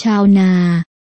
ชาวนา